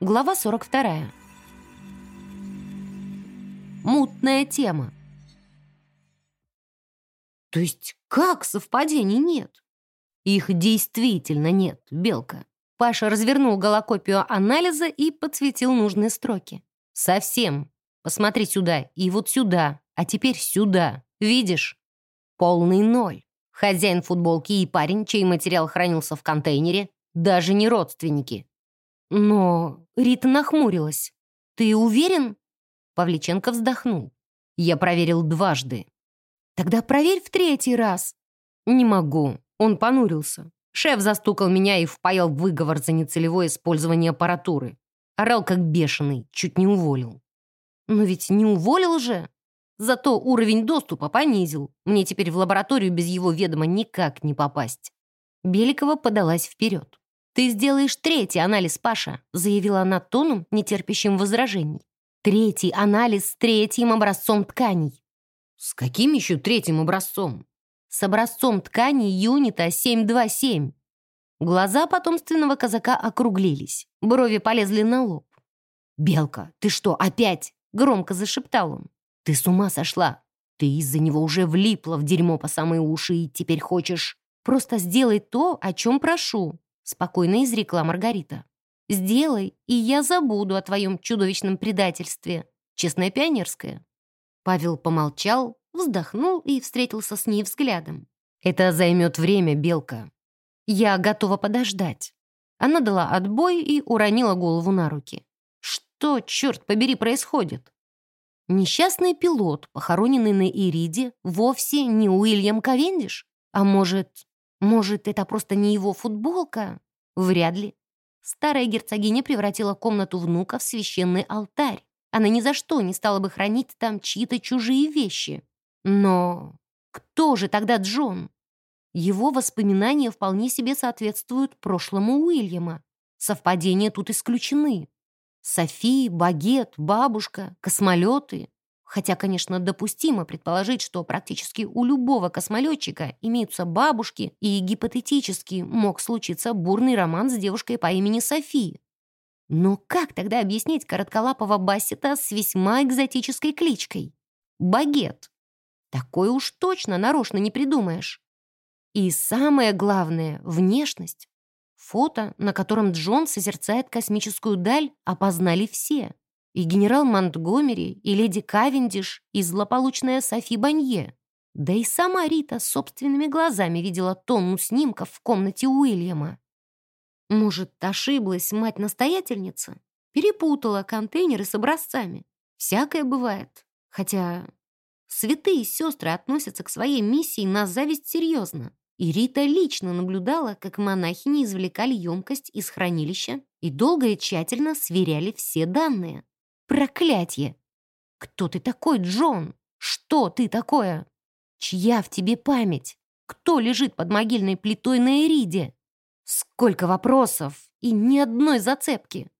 Глава 42. Мутная тема. То есть как совпадений нет? Их действительно нет, Белка. Паша развернул голокопию анализа и подсветил нужные строки. Совсем. Посмотри сюда и вот сюда, а теперь сюда. Видишь? Полный ноль. Хозяин футболки и парень, чей материал хранился в контейнере, даже не родственники. Но Рита нахмурилась. «Ты уверен?» Павличенко вздохнул. «Я проверил дважды». «Тогда проверь в третий раз». «Не могу». Он понурился. Шеф застукал меня и впаял выговор за нецелевое использование аппаратуры. Орал как бешеный, чуть не уволил. «Но ведь не уволил же!» Зато уровень доступа понизил. Мне теперь в лабораторию без его ведома никак не попасть. Беликова подалась вперед. «Ты сделаешь третий анализ, Паша», заявила она тоном, нетерпящим возражений. «Третий анализ с третьим образцом тканей». «С каким еще третьим образцом?» «С образцом тканей юнита 727». Глаза потомственного казака округлились, брови полезли на лоб. «Белка, ты что, опять?» — громко зашептал он. «Ты с ума сошла? Ты из-за него уже влипла в дерьмо по самые уши и теперь хочешь...» «Просто сделай то, о чем прошу», — спокойно изрекла Маргарита. «Сделай, и я забуду о твоем чудовищном предательстве. Честная пионерская». Павел помолчал, вздохнул и встретился с ней взглядом. «Это займет время, Белка. Я готова подождать». Она дала отбой и уронила голову на руки. «Что, черт побери, происходит?» Несчастный пилот, похороненный на Ириде, вовсе не Уильям Ковендиш? А может, может, это просто не его футболка? Вряд ли. Старая герцогиня превратила комнату внука в священный алтарь. Она ни за что не стала бы хранить там чьи-то чужие вещи. Но кто же тогда Джон? Его воспоминания вполне себе соответствуют прошлому Уильяма. Совпадения тут исключены. Софи, багет, бабушка, космолеты. Хотя, конечно, допустимо предположить, что практически у любого космолетчика имеются бабушки, и гипотетически мог случиться бурный роман с девушкой по имени Софи. Но как тогда объяснить коротколапого Бассета с весьма экзотической кличкой? Багет. Такое уж точно нарочно не придумаешь. И самое главное — внешность. Фото, на котором Джон созерцает космическую даль, опознали все. И генерал Монтгомери, и леди Кавендиш, и злополучная Софи Банье. Да и сама Рита собственными глазами видела тонну снимков в комнате Уильяма. Может, ошиблась мать-настоятельница? Перепутала контейнеры с образцами. Всякое бывает. Хотя святые сестры относятся к своей миссии на зависть серьезно. И Рита лично наблюдала, как монахини извлекали емкость из хранилища и долго и тщательно сверяли все данные. Проклятье! Кто ты такой, Джон? Что ты такое? Чья в тебе память? Кто лежит под могильной плитой на Эриде? Сколько вопросов и ни одной зацепки.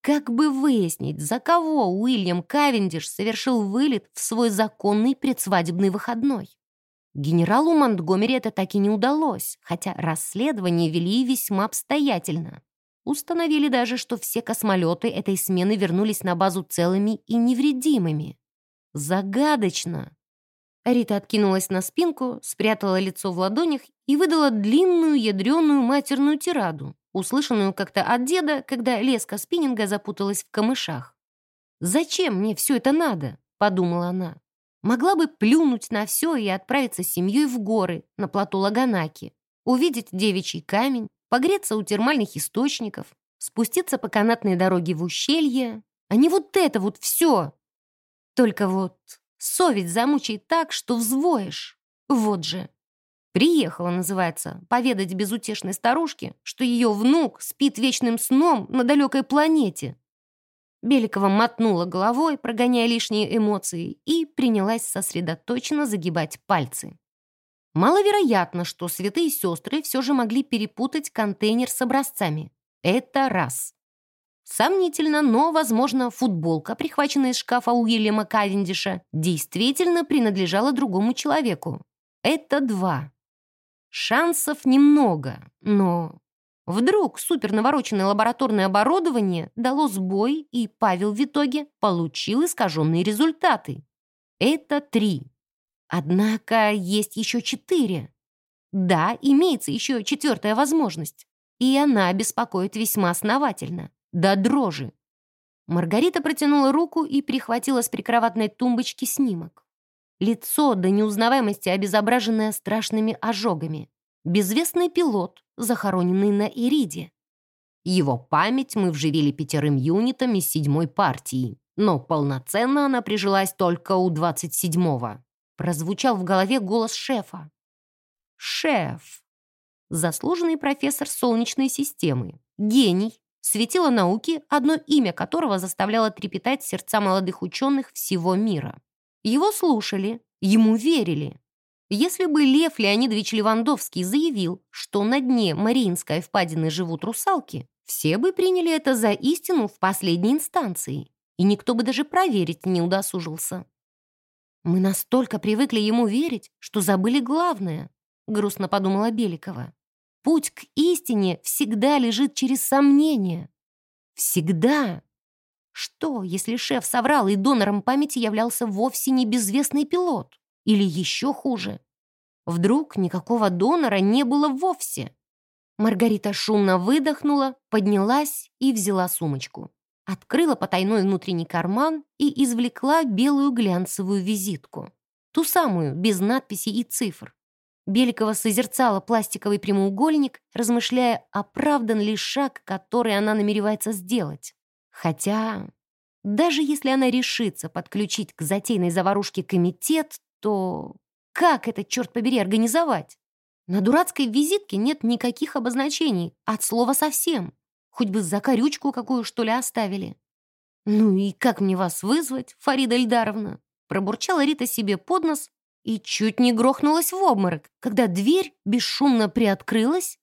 Как бы выяснить, за кого Уильям Кавендиш совершил вылет в свой законный предсвадебный выходной? Генералу Монтгомери это так и не удалось, хотя расследование вели весьма обстоятельно. Установили даже, что все космолеты этой смены вернулись на базу целыми и невредимыми. Загадочно. Рита откинулась на спинку, спрятала лицо в ладонях и выдала длинную ядреную матерную тираду, услышанную как-то от деда, когда леска спиннинга запуталась в камышах. «Зачем мне все это надо?» — подумала она. Могла бы плюнуть на все и отправиться с семьей в горы, на плато Лаганаки, увидеть девичий камень, погреться у термальных источников, спуститься по канатной дороге в ущелье, а не вот это вот все. Только вот совесть замучает так, что взвоишь. Вот же. Приехала, называется, поведать безутешной старушке, что ее внук спит вечным сном на далекой планете. Беликова мотнула головой, прогоняя лишние эмоции, и принялась сосредоточенно загибать пальцы. Маловероятно, что святые сестры все же могли перепутать контейнер с образцами. Это раз. Сомнительно, но, возможно, футболка, прихваченная из шкафа Уильяма Кавендиша, действительно принадлежала другому человеку. Это два. Шансов немного, но Вдруг супернавороченное лабораторное оборудование дало сбой, и Павел в итоге получил искаженные результаты. Это три. Однако есть еще четыре. Да, имеется еще четвертая возможность. И она беспокоит весьма основательно. До дрожи. Маргарита протянула руку и прихватила с прикроватной тумбочки снимок. Лицо до неузнаваемости обезображенное страшными ожогами. Безвестный пилот, захороненный на Ириде. Его память мы вживили пятерым юнитам из седьмой партии, но полноценно она прижилась только у двадцать седьмого. Прозвучал в голове голос шефа. Шеф. Заслуженный профессор Солнечной системы. Гений. Светило науки, одно имя которого заставляло трепетать сердца молодых ученых всего мира. Его слушали, ему верили. Если бы Лев Леонидович Левандовский заявил, что на дне Мариинской впадины живут русалки, все бы приняли это за истину в последней инстанции, и никто бы даже проверить не удосужился. «Мы настолько привыкли ему верить, что забыли главное», — грустно подумала Беликова. «Путь к истине всегда лежит через сомнение. Всегда. Что, если шеф соврал, и донором памяти являлся вовсе не безвестный пилот? Или еще хуже. Вдруг никакого донора не было вовсе. Маргарита шумно выдохнула, поднялась и взяла сумочку. Открыла потайной внутренний карман и извлекла белую глянцевую визитку. Ту самую, без надписей и цифр. Беликова созерцала пластиковый прямоугольник, размышляя, оправдан ли шаг, который она намеревается сделать. Хотя, даже если она решится подключить к затейной заварушке комитет, то как это, черт побери, организовать? На дурацкой визитке нет никаких обозначений, от слова совсем. Хоть бы закорючку какую, что ли, оставили. «Ну и как мне вас вызвать, Фарида Эльдаровна?» Пробурчала Рита себе под нос и чуть не грохнулась в обморок, когда дверь бесшумно приоткрылась,